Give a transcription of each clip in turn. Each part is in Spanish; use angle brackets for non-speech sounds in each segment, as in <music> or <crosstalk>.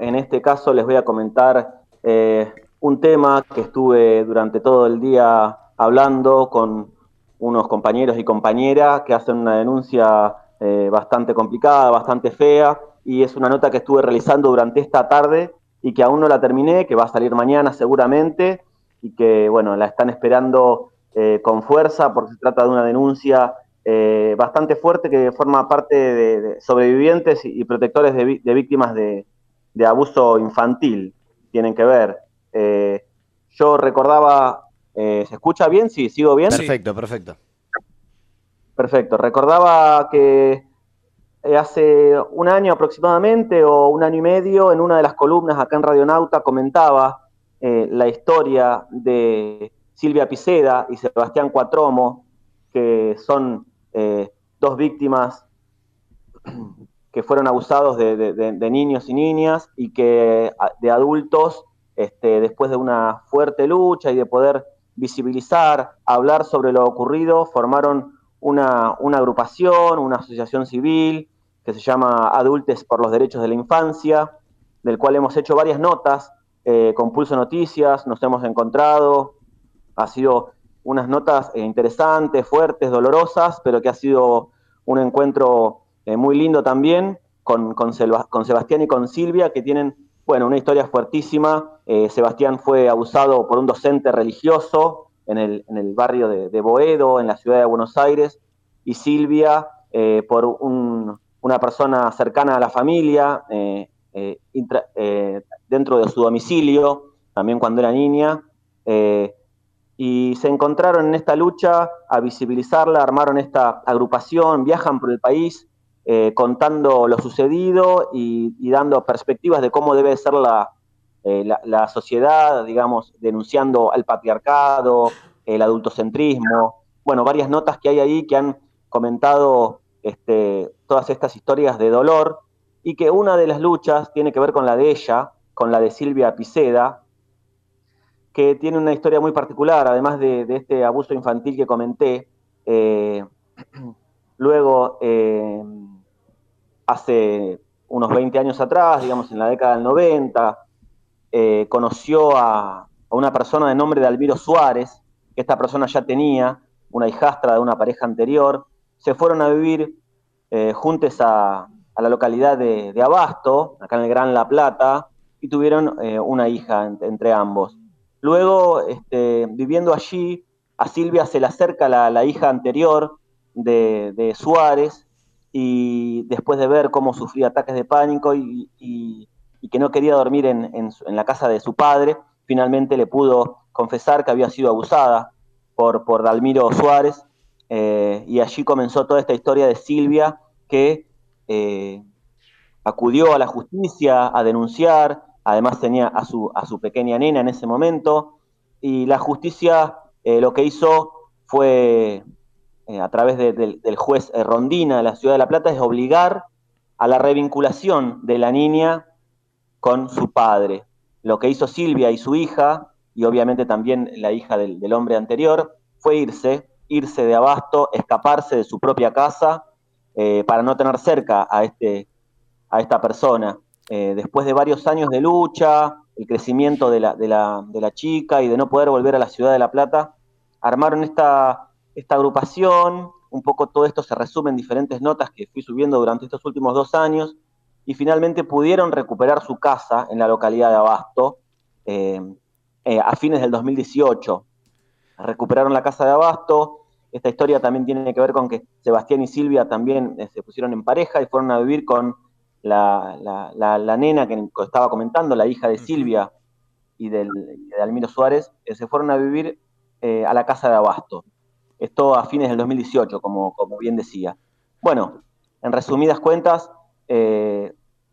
en este caso les voy a comentar eh, un tema que estuve durante todo el día hablando con unos compañeros y compañeras que hacen una denuncia eh, bastante complicada, bastante fea, y es una nota que estuve realizando durante esta tarde y que aún no la terminé, que va a salir mañana seguramente, y que, bueno, la están esperando eh, con fuerza porque se trata de una denuncia bastante fuerte que forma parte de, sobrevivientes y, protectores de víctimas de, de abuso infantil tienen que ver. Eh, yo recordaba, eh, ¿se escucha bien? Sí, sigo bien. Perfecto, perfecto. Perfecto. Recordaba que eh, hace un año aproximadamente o un año y medio, en una de las columnas acá en Radionauta, comentaba la historia de Silvia Piceda y Sebastián Cuatromo, que son dos víctimas que fueron abusados de, niños y niñas y que de adultos, este, después de una fuerte lucha y de poder visibilizar, hablar sobre lo ocurrido, formaron una, agrupación, una asociación civil que se llama Adultes por los Derechos de la Infancia, del cual hemos hecho varias notas eh, con Pulso Noticias, nos hemos encontrado, ha sido unas notas eh, interesantes, fuertes, dolorosas, pero que ha sido un encuentro eh, muy lindo también, con, con, Sebastián y con Silvia, que tienen, bueno, una historia fuertísima. Eh, Sebastián fue abusado por un docente religioso en el, en el barrio de, Boedo, en la ciudad de Buenos Aires, y Silvia eh, por una persona cercana a la familia, dentro de su domicilio, también cuando era niña y se encontraron en esta lucha a visibilizarla, armaron esta agrupación, viajan por el país eh, contando lo sucedido y, dando perspectivas de cómo debe ser eh, la, la, sociedad, digamos, denunciando al patriarcado, el adultocentrismo, bueno, varias notas que hay ahí que han comentado este, todas estas historias de dolor y que una de las luchas tiene que ver con la de ella, con la de Silvia Piceda, que tiene una historia muy particular, además de, este abuso infantil que comenté. Eh, <clears throat> luego, hace unos 20 años atrás, digamos en la década del 90, eh, conoció a, una persona de nombre de Alviro Suárez, que esta persona ya tenía una hijastra de una pareja anterior, se fueron a vivir eh, juntos a, la localidad de, Abasto, acá en el Gran La Plata, y tuvieron eh, una hija entre ambos. Luego, este, viviendo allí, a Silvia se le acerca la, hija anterior de, de Suárez, y después de ver cómo sufría ataques de pánico y, que no quería dormir en, la casa de su padre, finalmente le pudo confesar que había sido abusada por, por Dalmiro Suárez eh, y allí comenzó toda esta historia de Silvia que eh, acudió a la justicia a denunciar, además tenía a su, a su pequeña nena en ese momento y la justicia eh, lo que hizo fue eh, a través del juez eh, Rondina de la Ciudad de La Plata es obligar a la revinculación de la niña con su padre. Lo que hizo Silvia y su hija, y obviamente también la hija del, hombre anterior, fue irse, irse de abasto, escaparse de su propia casa eh, para no tener cerca a, este, a esta persona. después de varios años de lucha, el crecimiento de la, de la chica y de no poder volver a la ciudad de La Plata, armaron esta esta agrupación, un poco todo esto se resume en diferentes notas que fui subiendo durante estos últimos dos años, y finalmente pudieron recuperar su casa en la localidad de Abasto eh, eh, a fines del 2018. Recuperaron la casa de Abasto. Esta historia también tiene que ver con que Sebastián y Silvia también eh, se pusieron en pareja y fueron a vivir con la, nena que estaba comentando, la hija de Silvia y, de Almiro Suárez, se fueron a vivir a la casa de Abasto. Esto a fines del 2018, como, como bien decía. Bueno, en resumidas cuentas, eh,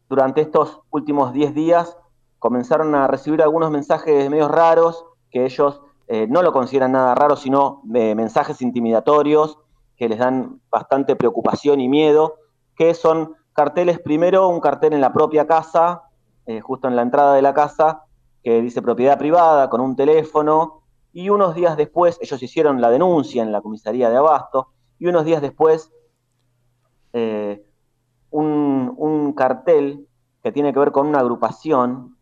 durante estos últimos 10 días comenzaron a recibir algunos mensajes medios raros, que ellos eh, no lo consideran nada raro, sino eh, mensajes intimidatorios que les dan bastante preocupación y miedo, que son carteles, primero un cartel en la propia casa, justo en la entrada de la casa, que dice propiedad privada, con un teléfono, y unos días después, ellos hicieron la denuncia en la comisaría de Abasto, y unos días después, eh, un, cartel que tiene que ver con una agrupación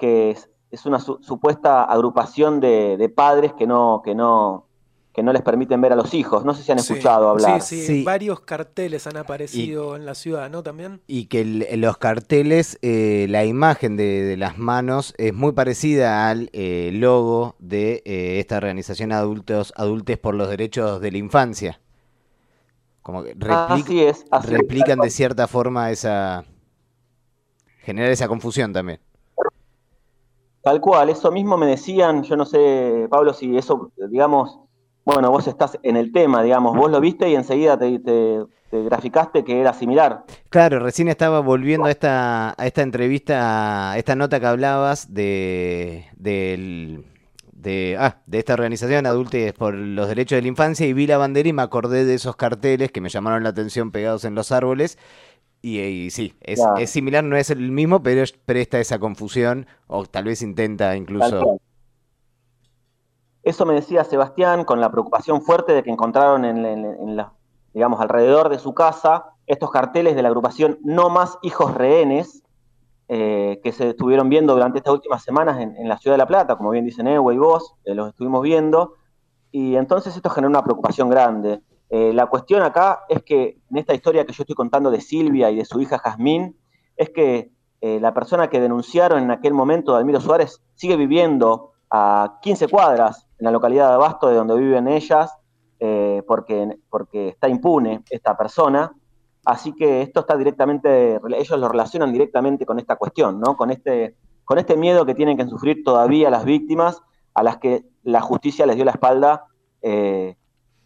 que es, una supuesta agrupación de, padres que no, que no, que no les permiten ver a los hijos. No sé si han escuchado hablar. Sí, sí, varios carteles han aparecido en la ciudad, ¿no? También. Y que los carteles, eh, la imagen de, las manos es muy parecida al eh, logo de eh, esta organización Adultos Adultes por los Derechos de la Infancia. Como que replican de cierta forma esa... generar esa confusión también. Tal cual, eso mismo me decían, yo no sé, Pablo, si eso, digamos, bueno, vos estás en el tema, digamos, vos lo viste y enseguida te, graficaste que era similar. Claro, recién estaba volviendo a esta, a esta entrevista, a esta nota que hablabas de, de, ah, de esta organización Adultos por los Derechos de la Infancia y vi la bandera y me acordé de esos carteles que me llamaron la atención pegados en los árboles. Y, sí, es, es, similar, no es el mismo, pero presta esa confusión o tal vez intenta incluso eso me decía Sebastián con la preocupación fuerte de que encontraron en, la, digamos, alrededor de su casa estos carteles de la agrupación No Más Hijos Rehenes, eh, que se estuvieron viendo durante estas últimas semanas en, la ciudad de La Plata, como bien dicen Ewe y vos, eh, los estuvimos viendo, y entonces esto generó una preocupación grande. Eh, la cuestión acá es que en esta historia que yo estoy contando de Silvia y de su hija Jazmín, es que la persona que denunciaron en aquel momento, Almiro Suárez, sigue viviendo a 15 cuadras en la localidad de Abasto, de donde viven ellas, eh, porque, porque está impune esta persona. Así que esto está directamente, ellos lo relacionan directamente con esta cuestión, ¿no? Con este, con este miedo que tienen que sufrir todavía las víctimas, a las que la justicia les dio la espalda eh,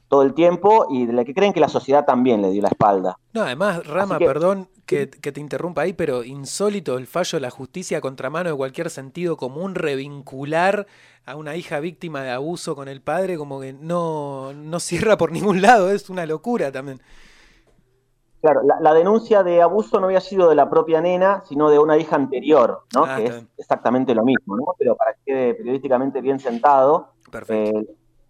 todo el tiempo y de la que creen que la sociedad también le dio la espalda. No, además, Rama, perdón que, que, te interrumpa ahí, pero insólito el fallo de la justicia contra mano de cualquier sentido común, revincular a una hija víctima de abuso con el padre, como que no, no cierra por ningún lado, es una locura también. Claro, la, denuncia de abuso no había sido de la propia nena, sino de una hija anterior, ¿no? Ah, que es exactamente lo mismo, ¿no? Pero para que quede periodísticamente bien sentado, eh,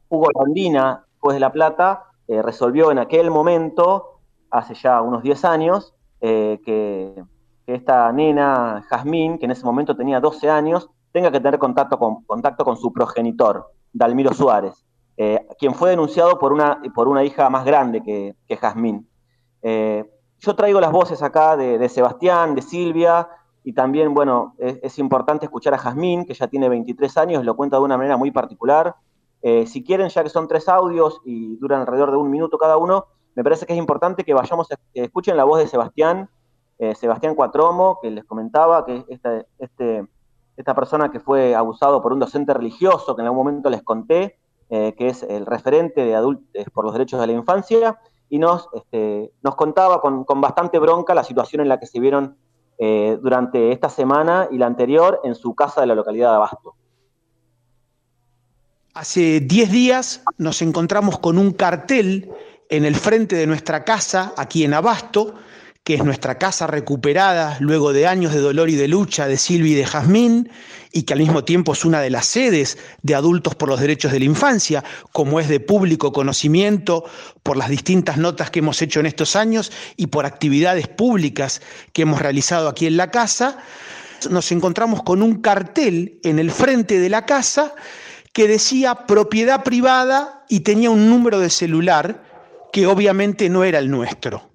Hugo Landina, juez de La Plata, eh, resolvió en aquel momento, hace ya unos 10 años, eh, que, esta nena, Jazmín, que en ese momento tenía 12 años, tenga que tener contacto con, contacto con su progenitor, Dalmiro Suárez, eh, quien fue denunciado por una, por una hija más grande que, que Jazmín. Eh, yo traigo las voces acá de, Sebastián, de Silvia, y también, bueno, es, importante escuchar a Jazmín, que ya tiene 23 años, lo cuenta de una manera muy particular. Si quieren, ya que son tres audios y duran alrededor de un minuto cada uno, me parece que es importante que vayamos, a, escuchen la voz de Sebastián, Sebastián Cuatromo, que les comentaba que este, este esta persona que fue abusado por un docente religioso, que en algún momento les conté, eh, que es el referente de adultos por los derechos de la infancia, y nos, este, nos contaba con, bastante bronca la situación en la que se vieron eh, durante esta semana y la anterior en su casa de la localidad de Abasto. Hace 10 días nos encontramos con un cartel en el frente de nuestra casa, aquí en Abasto, que es nuestra casa recuperada luego de años de dolor y de lucha de Silvi y de Jazmín, y que al mismo tiempo es una de las sedes de Adultos por los Derechos de la Infancia, como es de público conocimiento por las distintas notas que hemos hecho en estos años y por actividades públicas que hemos realizado aquí en la casa, nos encontramos con un cartel en el frente de la casa que decía propiedad privada y tenía un número de celular que obviamente no era el nuestro.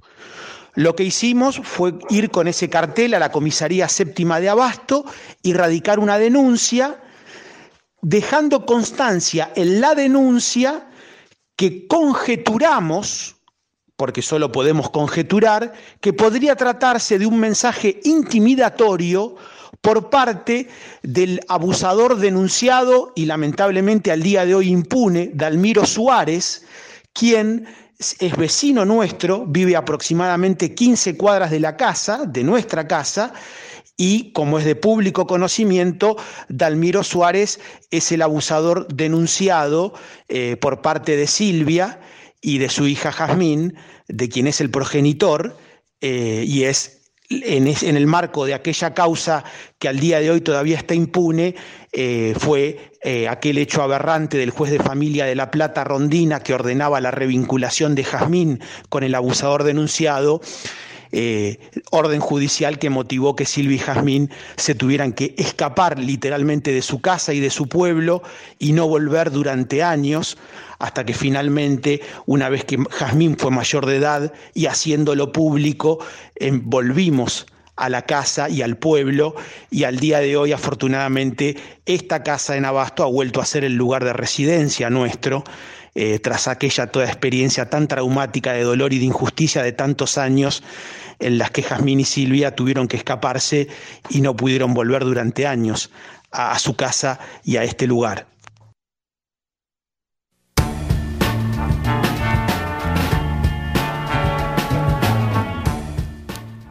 Lo que hicimos fue ir con ese cartel a la comisaría séptima de Abasto y radicar una denuncia, dejando constancia en la denuncia que conjeturamos, porque solo podemos conjeturar, que podría tratarse de un mensaje intimidatorio por parte del abusador denunciado y lamentablemente al día de hoy impune, Dalmiro Suárez, quien es vecino nuestro, vive aproximadamente 15 cuadras de la casa, de nuestra casa, y como es de público conocimiento, Dalmiro Suárez es el abusador denunciado eh, por parte de Silvia y de su hija Jazmín, de quien es el progenitor, eh, y es en, el marco de aquella causa que al día de hoy todavía está impune, eh, fue eh, aquel hecho aberrante del juez de familia de La Plata, Rondina, que ordenaba la revinculación de Jazmín con el abusador denunciado. Eh, orden judicial que motivó que Silvia y Jazmín se tuvieran que escapar literalmente de su casa y de su pueblo y no volver durante años hasta que finalmente, una vez que Jazmín fue mayor de edad y haciéndolo público, em, volvimos a la casa y al pueblo y al día de hoy afortunadamente esta casa en Abasto ha vuelto a ser el lugar de residencia nuestro eh, tras aquella toda experiencia tan traumática de dolor y de injusticia de tantos años en las que Jazmín y Silvia tuvieron que escaparse y no pudieron volver durante años a su casa y a este lugar.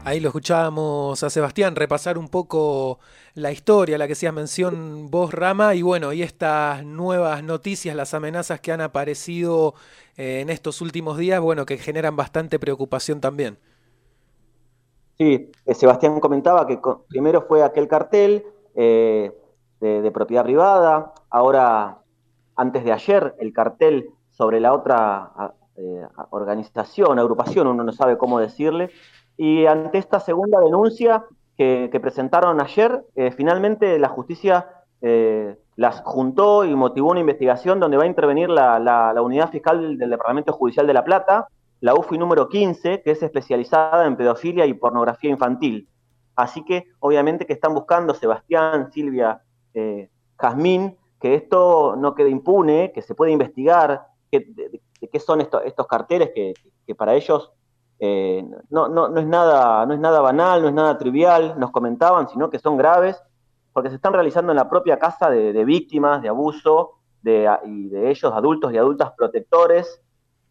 Ahí lo escuchábamos a Sebastián repasar un poco la historia, la que hacías mención vos, Rama, y bueno, y estas nuevas noticias, las amenazas que han aparecido eh, en estos últimos días, bueno, que generan bastante preocupación también. Sí, eh, Sebastián comentaba que primero fue aquel cartel eh, de, propiedad privada, ahora, antes de ayer, el cartel sobre la otra organización, agrupación, uno no sabe cómo decirle, y ante esta segunda denuncia que, presentaron ayer, eh, finalmente la justicia eh, las juntó y motivó una investigación donde va a intervenir la, unidad fiscal del Departamento Judicial de La Plata, la UFI número 15, que es especializada en pedofilia y pornografía infantil. Así que obviamente que están buscando Sebastián, Silvia, eh, Jazmín, que esto no quede impune, que se pueda investigar de, qué son estos carteles que para ellos eh, no, no, no, es nada, no es nada banal, no es nada trivial, nos comentaban, sino que son graves, porque se están realizando en la propia casa de, víctimas de abuso de, y de ellos, adultos y adultas protectores,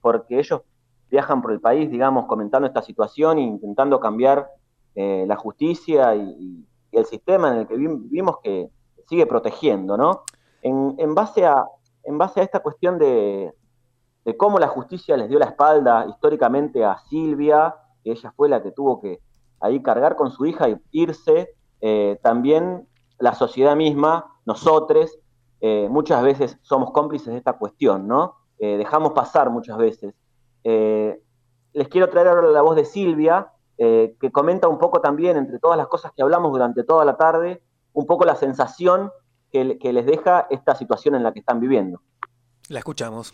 porque ellos viajan por el país, digamos, comentando esta situación e intentando cambiar eh, la justicia y, el sistema en el que vivimos que sigue protegiendo, ¿no? En, en, base, a, en base a esta cuestión de, de cómo la justicia les dio la espalda históricamente a Silvia, que ella fue la que tuvo que ahí cargar con su hija y irse, eh, también la sociedad misma, nosotros, eh, muchas veces somos cómplices de esta cuestión, ¿no? Eh, dejamos pasar muchas veces. les quiero traer ahora la voz de Silvia, que comenta un poco también, entre todas las cosas que hablamos durante toda la tarde, un poco la sensación que, que les deja esta situación en la que están viviendo. La escuchamos.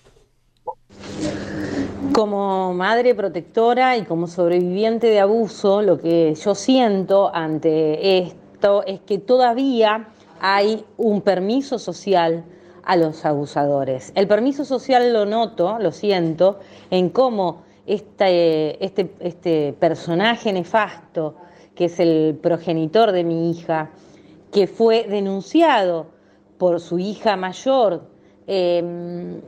Como madre protectora y como sobreviviente de abuso, lo que yo siento ante esto es que todavía hay un permiso social a los abusadores. El permiso social lo noto, lo siento, en cómo este, este, este personaje nefasto, que es el progenitor de mi hija, que fue denunciado por su hija mayor, eh,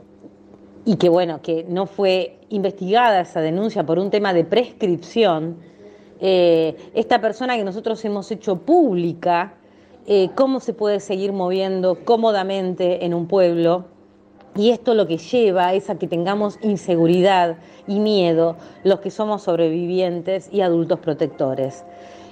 y que bueno, que no fue investigada esa denuncia por un tema de prescripción, eh, esta persona que nosotros hemos hecho pública, eh, cómo se puede seguir moviendo cómodamente en un pueblo. Y esto lo que lleva es a que tengamos inseguridad y miedo los que somos sobrevivientes y adultos protectores.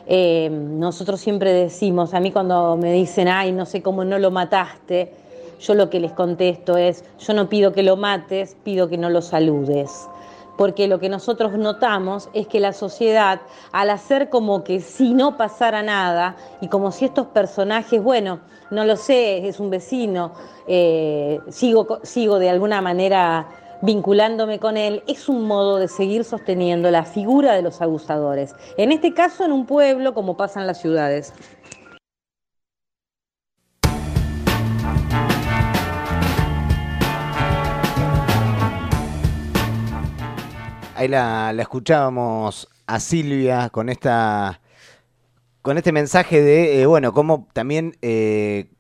Eh, nosotros siempre decimos, a mí cuando me dicen, ay, no sé cómo no lo mataste, yo lo que les contesto es, yo no pido que lo mates, pido que no lo saludes. Porque lo que nosotros notamos es que la sociedad, al hacer como que si no pasara nada, y como si estos personajes, bueno, no lo sé, es un vecino, eh, sigo, sigo de alguna manera vinculándome con él, es un modo de seguir sosteniendo la figura de los abusadores. En este caso, en un pueblo, como pasa en las ciudades. Ahí la, escuchábamos a Silvia con esta con este mensaje de, eh, bueno, cómo también eh,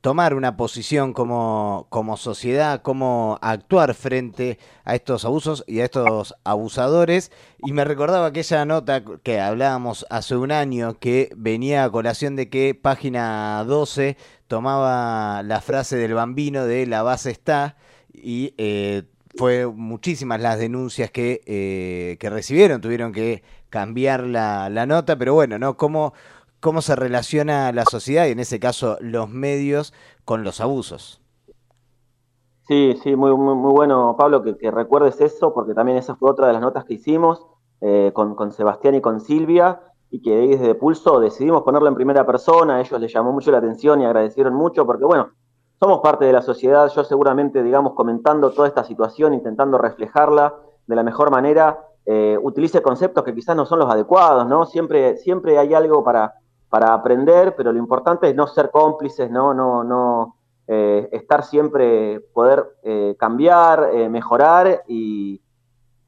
tomar una posición como, como sociedad, cómo actuar frente a estos abusos y a estos abusadores. Y me recordaba aquella nota que hablábamos hace un año que venía a colación de que página 12 tomaba la frase del bambino de la base está y eh, fue muchísimas las denuncias que, eh, que recibieron, tuvieron que cambiar la, la, nota, pero bueno, ¿no? ¿Cómo, ¿Cómo se relaciona la sociedad y en ese caso los medios con los abusos? Sí, sí, muy, muy, bueno, Pablo, que, recuerdes eso, porque también esa fue otra de las notas que hicimos. eh, con, Sebastián y con Silvia, y que desde Pulso decidimos ponerlo en primera persona, ellos les llamó mucho la atención y agradecieron mucho, porque bueno, somos parte de la sociedad, yo seguramente, digamos, comentando toda esta situación, intentando reflejarla de la mejor manera, eh, utilice conceptos que quizás no son los adecuados, ¿no? Siempre, siempre hay algo para, para aprender, pero lo importante es no ser cómplices, no, no, no eh, estar siempre, poder eh, cambiar, mejorar y,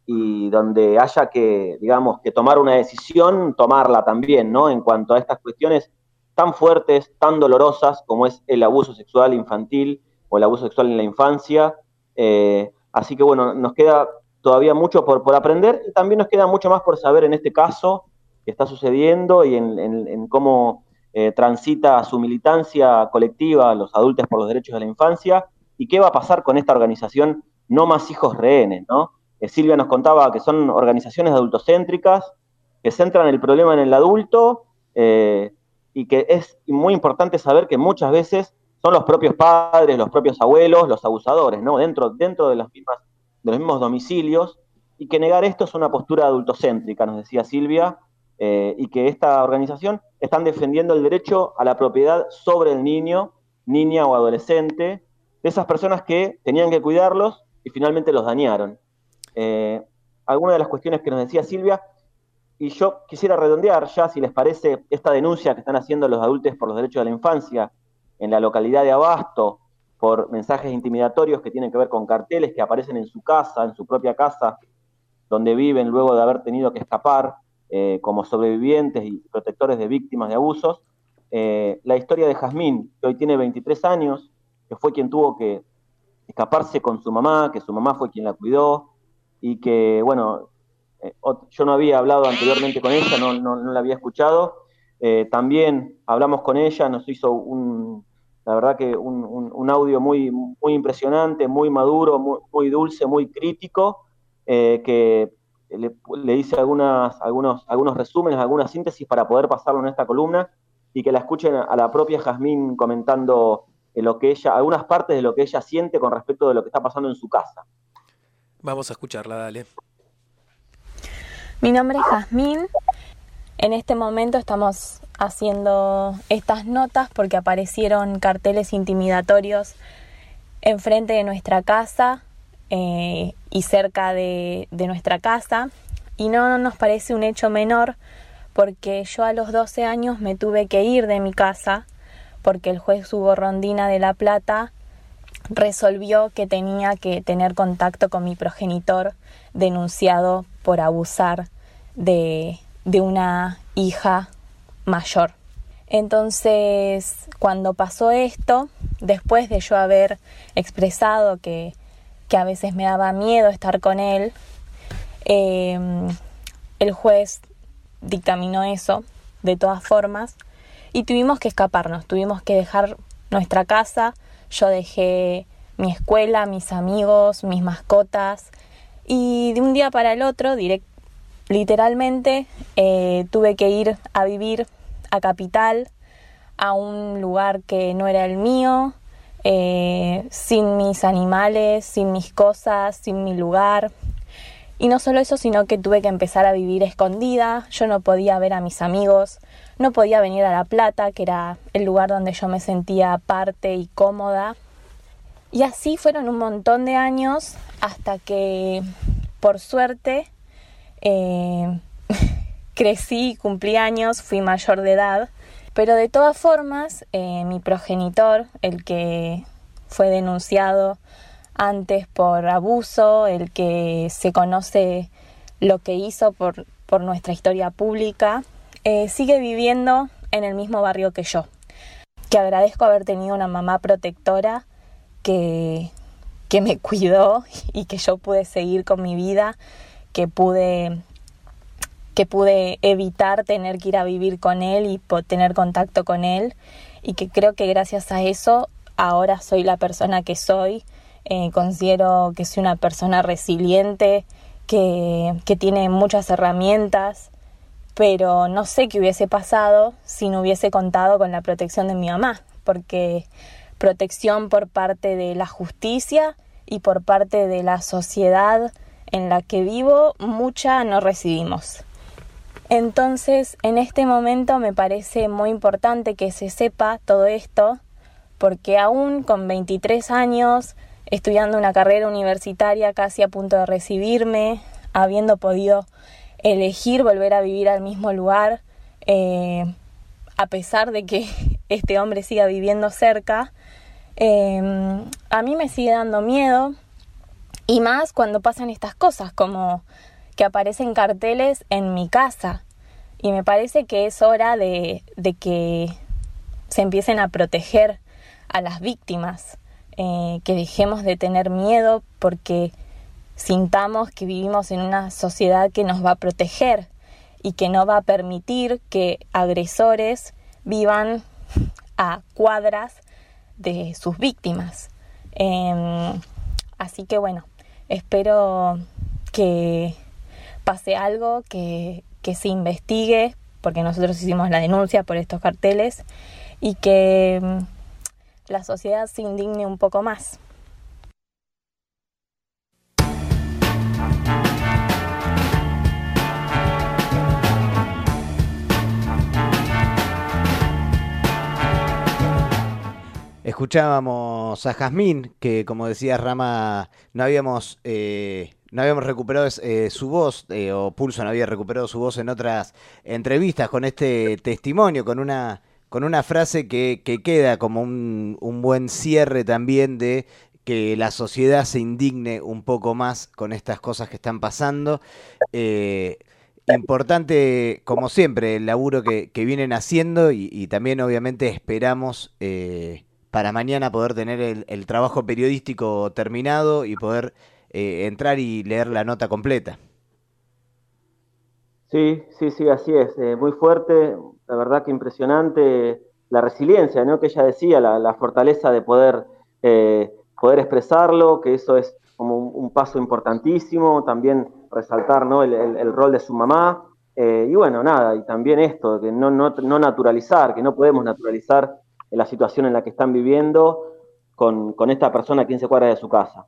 y donde haya que, digamos, que tomar una decisión, tomarla también, ¿no? En cuanto a estas cuestiones tan fuertes, tan dolorosas como es el abuso sexual infantil o el abuso sexual en la infancia. Eh, así que bueno, nos queda todavía mucho por, por, aprender y también nos queda mucho más por saber en este caso que está sucediendo y en, cómo eh, transita su militancia colectiva los adultos por los derechos de la infancia y qué va a pasar con esta organización No Más Hijos Rehenes, ¿no? Eh, Silvia nos contaba que son organizaciones adultocéntricas que centran el problema en el adulto y que es muy importante saber que muchas veces son los propios padres, los propios abuelos, los abusadores, ¿no? Dentro, dentro de, los mismos domicilios, y que negar esto es una postura adultocéntrica, nos decía Silvia, eh, y que esta organización están defendiendo el derecho a la propiedad sobre el niño, niña o adolescente, de esas personas que tenían que cuidarlos y finalmente los dañaron. Eh, algunas de las cuestiones que nos decía Silvia, y yo quisiera redondear ya, si les parece, esta denuncia que están haciendo los adultos por los derechos de la infancia en la localidad de Abasto por mensajes intimidatorios que tienen que ver con carteles que aparecen en su casa, en su propia casa, donde viven luego de haber tenido que escapar eh, como sobrevivientes y protectores de víctimas de abusos. Eh, la historia de Jazmín, que hoy tiene 23 años, que fue quien tuvo que escaparse con su mamá, que su mamá fue quien la cuidó, y que, bueno, eh, yo no había hablado anteriormente con ella, no, la había escuchado. Eh, también hablamos con ella, nos hizo un, la verdad que un, audio muy, muy impresionante, muy maduro, muy, dulce, muy crítico, eh, que le, le, hice algunas, algunos, algunos resúmenes, algunas síntesis para poder pasarlo en esta columna y que la escuchen a la propia Jazmín comentando lo que ella, algunas partes de lo que ella siente con respecto de lo que está pasando en su casa. Vamos a escucharla, dale. Mi nombre es Jazmín. En este momento estamos haciendo estas notas porque aparecieron carteles intimidatorios enfrente de nuestra casa eh, y cerca de, de, nuestra casa. Y no nos parece un hecho menor porque yo a los 12 años me tuve que ir de mi casa porque el juez Hugo Rondina de La Plata resolvió que tenía que tener contacto con mi progenitor denunciado por abusar de, de una hija mayor. Entonces, cuando pasó esto, después de yo haber expresado que, que a veces me daba miedo estar con él, em, el juez dictaminó eso de todas formas y tuvimos que escaparnos, tuvimos que dejar nuestra casa, yo dejé mi escuela, mis amigos, mis mascotas y de un día para el otro, literalmente, eh, tuve que ir a vivir a Capital, a un lugar que no era el mío, eh, sin mis animales, sin mis cosas, sin mi lugar. Y no solo eso, sino que tuve que empezar a vivir escondida, yo no podía ver a mis amigos, no podía venir a La Plata, que era el lugar donde yo me sentía parte y cómoda. Y así fueron un montón de años hasta que, por suerte, eh, <laughs> crecí, cumplí años, fui mayor de edad. Pero de todas formas, eh, mi progenitor, el que fue denunciado antes por abuso, el que se conoce lo que hizo por, por nuestra historia pública, eh, sigue viviendo en el mismo barrio que yo. Que agradezco haber tenido una mamá protectora que, que me <laughs> cuidó y que yo pude seguir con mi vida, que pude que pude evitar tener que ir a vivir con él y tener contacto con él. Y que creo que gracias a eso ahora soy la persona que soy, eh, considero que soy una persona resiliente, que, que tiene muchas herramientas pero no sé qué hubiese pasado si no hubiese contado con la protección de mi mamá, porque protección por parte de la justicia y por parte de la sociedad en la que vivo, mucha no recibimos. Entonces, en este momento me parece muy importante que se sepa todo esto, porque aún con 23 años, estudiando una carrera universitaria casi a punto de recibirme, habiendo podido elegir volver a vivir al mismo lugar, eh, a pesar de que este hombre siga viviendo cerca, eh, a mí me sigue dando miedo, y más cuando pasan estas cosas, como que aparecen carteles en mi casa. Y me parece que es hora de, que se empiecen a proteger a las víctimas, eh, que dejemos de tener miedo porque sintamos que vivimos en una sociedad que nos va a proteger y que no va a permitir que agresores vivan a cuadras de sus víctimas. Em, así que bueno, espero que pase algo, que, se investigue, porque nosotros hicimos la denuncia por estos carteles, y que mm, la sociedad se indigne un poco más. Escuchábamos a Jazmín, que como decía Rama, no habíamos, eh, no habíamos recuperado eh, su voz, eh, o Pulso no había recuperado su voz en otras entrevistas con este testimonio, con una, con una frase que, queda como un, un, buen cierre también de que la sociedad se indigne un poco más con estas cosas que están pasando. importante, como siempre, el laburo que, vienen haciendo y, también obviamente esperamos para mañana poder tener el, trabajo periodístico terminado y poder eh, entrar y leer la nota completa. Sí, sí, sí, así es. Eh, muy fuerte, la verdad que impresionante la resiliencia, ¿no? Que ella decía, la, fortaleza de poder, eh, poder expresarlo, que eso es como un, paso importantísimo. También resaltar, ¿no? El, rol de su mamá. y bueno, nada, y también esto, que no, no, no naturalizar, que no podemos naturalizar en la situación en la que están viviendo con, con esta persona a 15 cuadras de su casa.